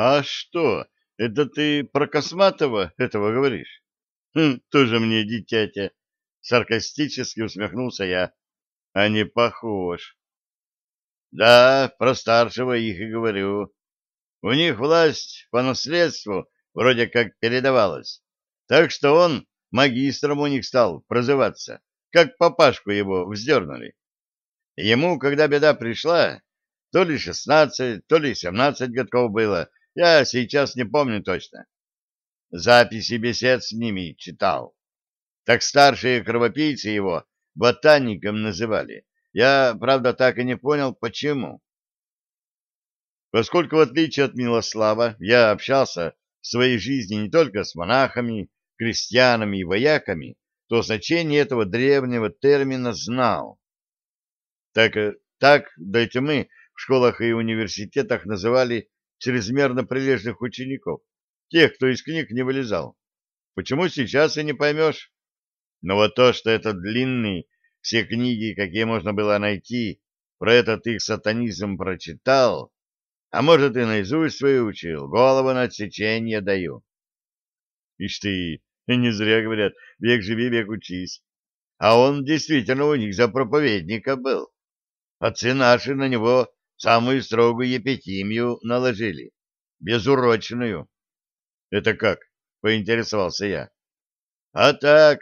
А что, это ты про Косматова этого говоришь? Хм, тоже мне дитятя. Саркастически усмехнулся я. А не похож. Да, про старшего их и говорю. У них власть по наследству вроде как передавалась. Так что он магистром у них стал прозываться, как папашку его вздернули. Ему, когда беда пришла, то ли шестнадцать, то ли семнадцать годков было, я сейчас не помню точно. Записи бесед с ними читал. Так старшие кровопийцы его ботаником называли. Я, правда, так и не понял, почему. Поскольку, в отличие от Милослава, я общался в своей жизни не только с монахами, крестьянами и вояками, то значение этого древнего термина знал. Так, э, так до тьмы в школах и университетах называли чрезмерно прилежных учеников, тех, кто из книг не вылезал. Почему сейчас и не поймешь? Но вот то, что это длинный, все книги, какие можно было найти, про этот их сатанизм прочитал, а может и наизусть свою учил, голову на отсечение даю. Ишь ты, не зря говорят, век живи, век учись. А он действительно у них за проповедника был. Отцы наши на него самую строгую епитимию наложили, безурочную. — Это как? — поинтересовался я. — А так,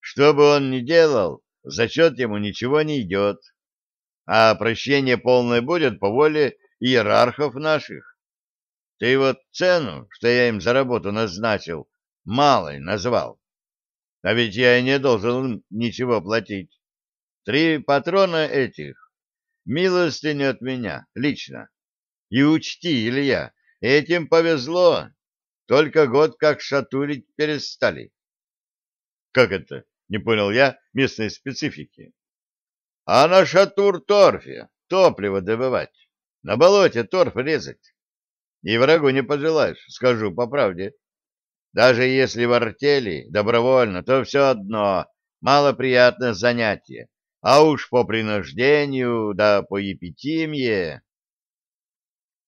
что бы он ни делал, за счет ему ничего не идет. А прощение полное будет по воле иерархов наших. Ты вот цену, что я им за работу назначил, малой назвал. А ведь я и не должен ничего платить. Три патрона этих Милостыню от меня, лично. И учти, Илья, этим повезло. Только год как шатурить перестали. Как это? Не понял я местной специфики. А на шатур-торфе топливо добывать, на болоте торф резать. И врагу не пожелаешь, скажу по правде. Даже если в артели добровольно, то все одно малоприятное занятие а уж по принуждению да по епитимье.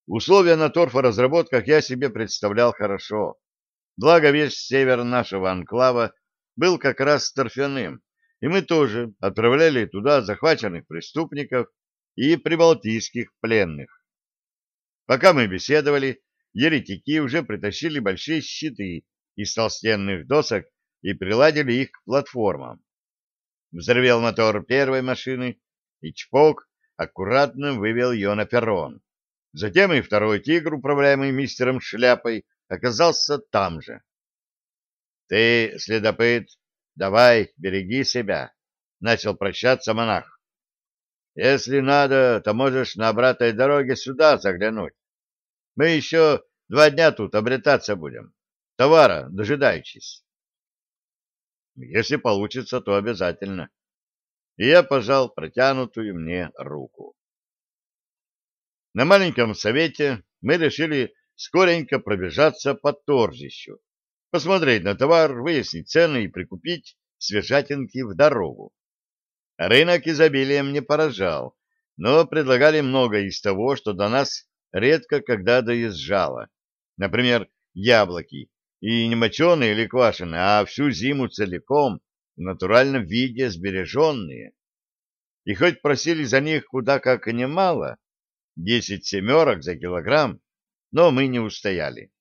Условия на торфоразработках я себе представлял хорошо. Благо весь север нашего анклава был как раз торфяным, и мы тоже отправляли туда захваченных преступников и прибалтийских пленных. Пока мы беседовали, еретики уже притащили большие щиты из толстенных досок и приладили их к платформам. Взревел мотор первой машины, и Чпок аккуратно вывел ее на перрон. Затем и второй тигр, управляемый мистером Шляпой, оказался там же. — Ты, следопыт, давай, береги себя, — начал прощаться монах. — Если надо, то можешь на обратной дороге сюда заглянуть. Мы еще два дня тут обретаться будем, товара дожидаючись. Если получится, то обязательно. И я пожал протянутую мне руку. На маленьком совете мы решили скоренько пробежаться по торжищу, посмотреть на товар, выяснить цены и прикупить свежатинки в дорогу. Рынок изобилием не поражал, но предлагали многое из того, что до нас редко когда доезжало. Например, яблоки, и не моченые или квашеные, а всю зиму целиком в натуральном виде сбереженные. И хоть просили за них куда как и немало, десять семерок за килограмм, но мы не устояли.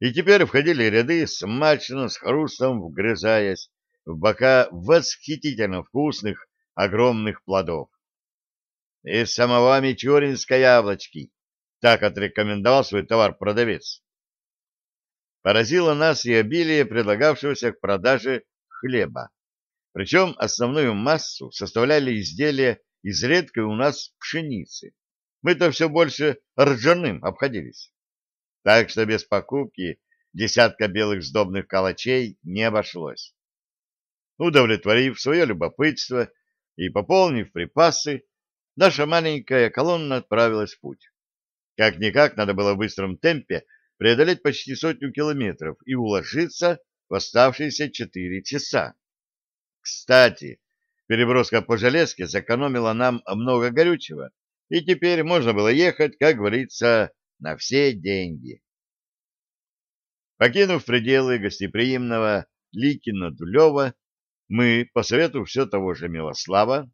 И теперь входили ряды, смачно, с хрустом вгрызаясь в бока восхитительно вкусных огромных плодов. «Из самого Мичуринска яблочки», — так отрекомендовал свой товар продавец. Поразило нас и обилие предлагавшегося к продаже хлеба. Причем основную массу составляли изделия из редкой у нас пшеницы. Мы-то все больше ржаным обходились. Так что без покупки десятка белых сдобных калачей не обошлось. Удовлетворив свое любопытство и пополнив припасы, наша маленькая колонна отправилась в путь. Как-никак надо было в быстром темпе преодолеть почти сотню километров и уложиться в оставшиеся четыре часа. Кстати, переброска по железке сэкономила нам много горючего, и теперь можно было ехать, как говорится, на все деньги. Покинув пределы гостеприимного Ликино-Дулева, мы, по совету все того же Милослава,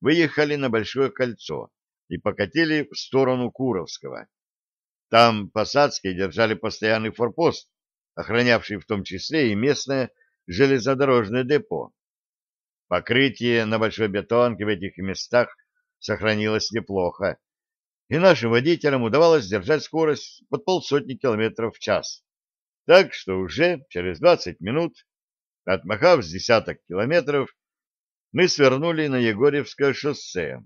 выехали на Большое кольцо и покатили в сторону Куровского. Там посадские держали постоянный форпост, охранявший в том числе и местное железнодорожное депо. Покрытие на большой бетонке в этих местах сохранилось неплохо, и нашим водителям удавалось держать скорость под полсотни километров в час. Так что уже через 20 минут, отмахав с десяток километров, мы свернули на Егорьевское шоссе.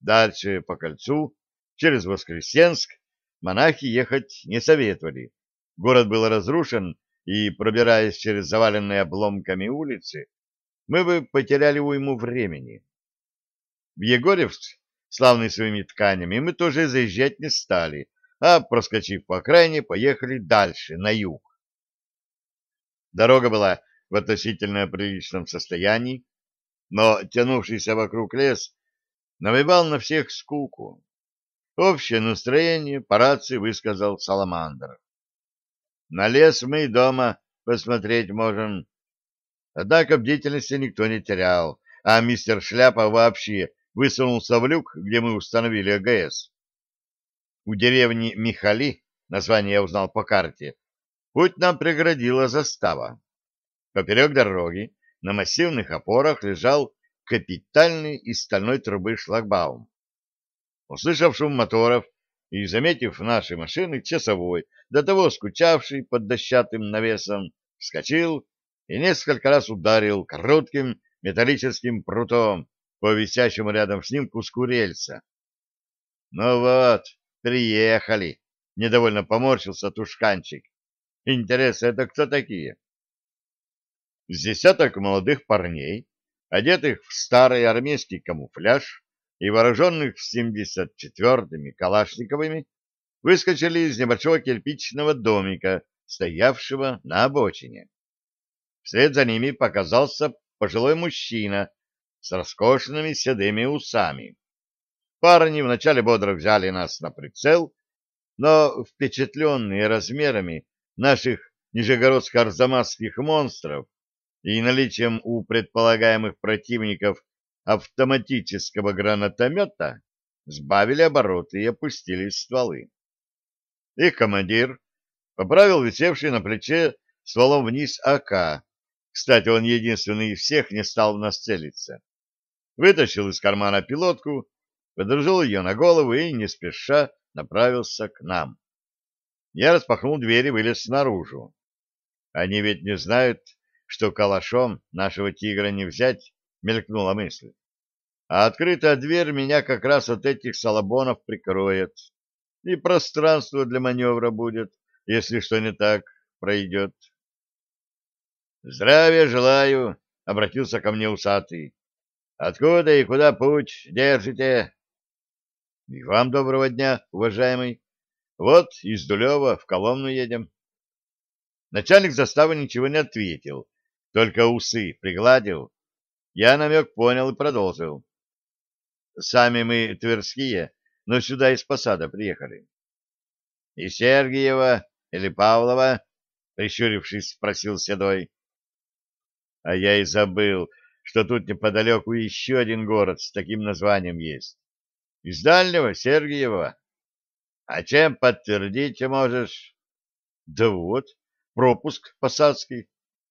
Дальше по кольцу, через Воскресенск, монахи ехать не советовали. Город был разрушен, и, пробираясь через заваленные обломками улицы, мы бы потеряли уйму времени. В Егорьевск, славный своими тканями, мы тоже заезжать не стали, а, проскочив по окраине, поехали дальше, на юг. Дорога была в относительно приличном состоянии, но тянувшийся вокруг лес навевал на всех скуку. Общее настроение по рации высказал Саламандр. На лес мы дома посмотреть можем. Однако бдительности никто не терял, а мистер Шляпа вообще высунулся в люк, где мы установили АГС. У деревни Михали, название я узнал по карте, Путь нам преградила застава. Поперек дороги на массивных опорах лежал капитальный из стальной трубы шлагбаум. Услышав шум моторов и заметив наши машины, часовой, до того скучавший под дощатым навесом, вскочил и несколько раз ударил коротким металлическим прутом по висящему рядом с ним куску рельса. «Ну вот, приехали!» — недовольно поморщился тушканчик. Интересно, это кто такие? С десяток молодых парней, одетых в старый армейский камуфляж и вооруженных с 74-ми калашниковыми, выскочили из небольшого кирпичного домика, стоявшего на обочине. Вслед за ними показался пожилой мужчина с роскошными седыми усами. Парни вначале бодро взяли нас на прицел, но, впечатленные размерами наших нижегородско-арзамасских монстров и наличием у предполагаемых противников автоматического гранатомета сбавили обороты и опустили стволы. Их командир поправил висевший на плече стволом вниз АК. Кстати, он единственный из всех не стал в нас целиться. Вытащил из кармана пилотку, подружил ее на голову и, не спеша, направился к нам. Я распахнул дверь и вылез наружу. Они ведь не знают, что калашом нашего тигра не взять, мелькнула мысль. А открытая дверь меня как раз от этих салабонов прикроет. И пространство для маневра будет, если что не так пройдет. «Здравия желаю!» — обратился ко мне усатый. «Откуда и куда путь держите?» «И вам доброго дня, уважаемый!» Вот из Дулева в Коломну едем. Начальник заставы ничего не ответил, только усы пригладил. Я намек понял и продолжил. Сами мы тверские, но сюда из посада приехали. — И Сергиева или Павлова? — прищурившись, спросил Седой. — А я и забыл, что тут неподалеку еще один город с таким названием есть. Из дальнего Сергиева. А чем подтвердить можешь? Да вот, пропуск посадский.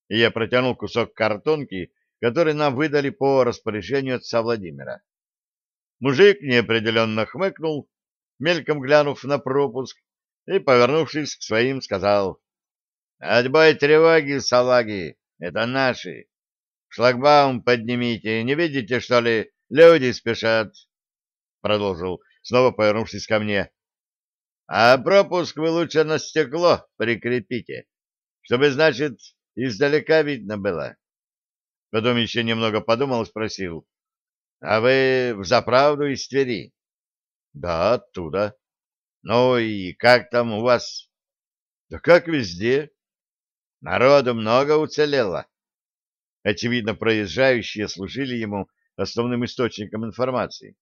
И я протянул кусок картонки, который нам выдали по распоряжению отца Владимира. Мужик неопределенно хмыкнул, мельком глянув на пропуск, и, повернувшись к своим, сказал, «Отбой тревоги, салаги, это наши. Шлагбаум поднимите, не видите, что ли, люди спешат?» Продолжил, снова повернувшись ко мне. А пропуск вы лучше на стекло прикрепите, чтобы, значит, издалека видно было. Потом еще немного подумал и спросил. — А вы в заправду из Твери? — Да, оттуда. — Ну и как там у вас? — Да как везде. Народу много уцелело. Очевидно, проезжающие служили ему основным источником информации.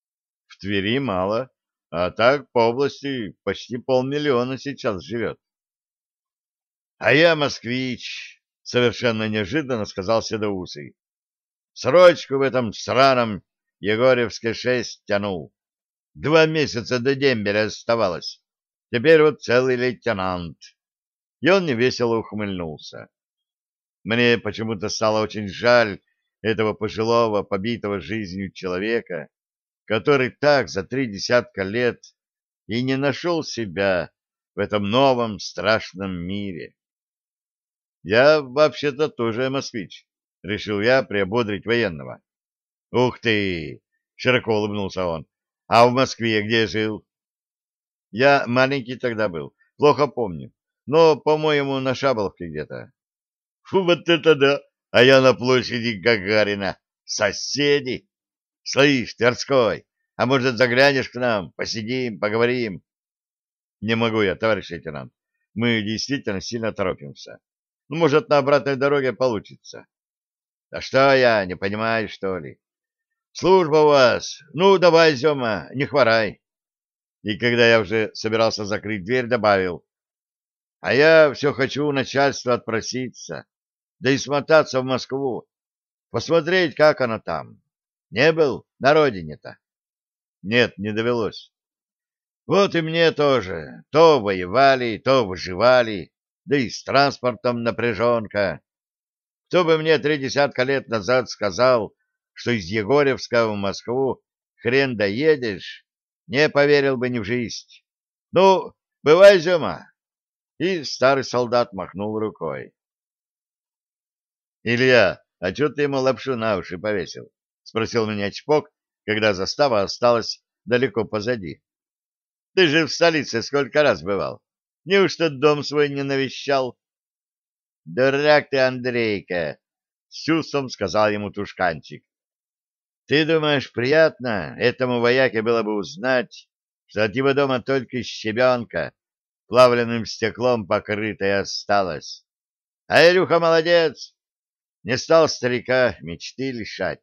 — В Твери мало, А так по области почти полмиллиона сейчас живет. — А я москвич, — совершенно неожиданно сказал Седоусый. — Срочку в этом сраном Егорьевске шесть тянул. Два месяца до дембеля оставалось. Теперь вот целый лейтенант. И он невесело ухмыльнулся. Мне почему-то стало очень жаль этого пожилого, побитого жизнью человека, который так за три десятка лет и не нашел себя в этом новом страшном мире. Я вообще-то тоже москвич, решил я приободрить военного. Ух ты! Широко улыбнулся он. А в Москве где жил? Я маленький тогда был, плохо помню, но, по-моему, на Шаболовке где-то. Фу, вот это да! А я на площади Гагарина. Соседи! Слышь, Тверской, а может, заглянешь к нам, посидим, поговорим? Не могу я, товарищ лейтенант. Мы действительно сильно торопимся. Ну, может, на обратной дороге получится. Да что я, не понимаю, что ли? Служба у вас. Ну, давай, Зема, не хворай. И когда я уже собирался закрыть дверь, добавил. А я все хочу у начальства отпроситься, да и смотаться в Москву, посмотреть, как оно там. Не был на родине-то? Нет, не довелось. Вот и мне тоже. То воевали, то выживали, да и с транспортом напряженка. Кто бы мне три десятка лет назад сказал, что из Егорьевска в Москву хрен доедешь, не поверил бы ни в жизнь. Ну, бывай, Зема. И старый солдат махнул рукой. Илья, а что ты ему лапшу на уши повесил? Спросил меня Чпок, когда застава осталась далеко позади. Ты же в столице сколько раз бывал. Неужто дом свой не навещал? Дурак ты, Андрейка, с чувством сказал ему Тушканчик. Ты думаешь, приятно этому вояке было бы узнать, что от его дома только щебенка плавленным стеклом покрытая осталась? А Илюха молодец, не стал старика мечты лишать.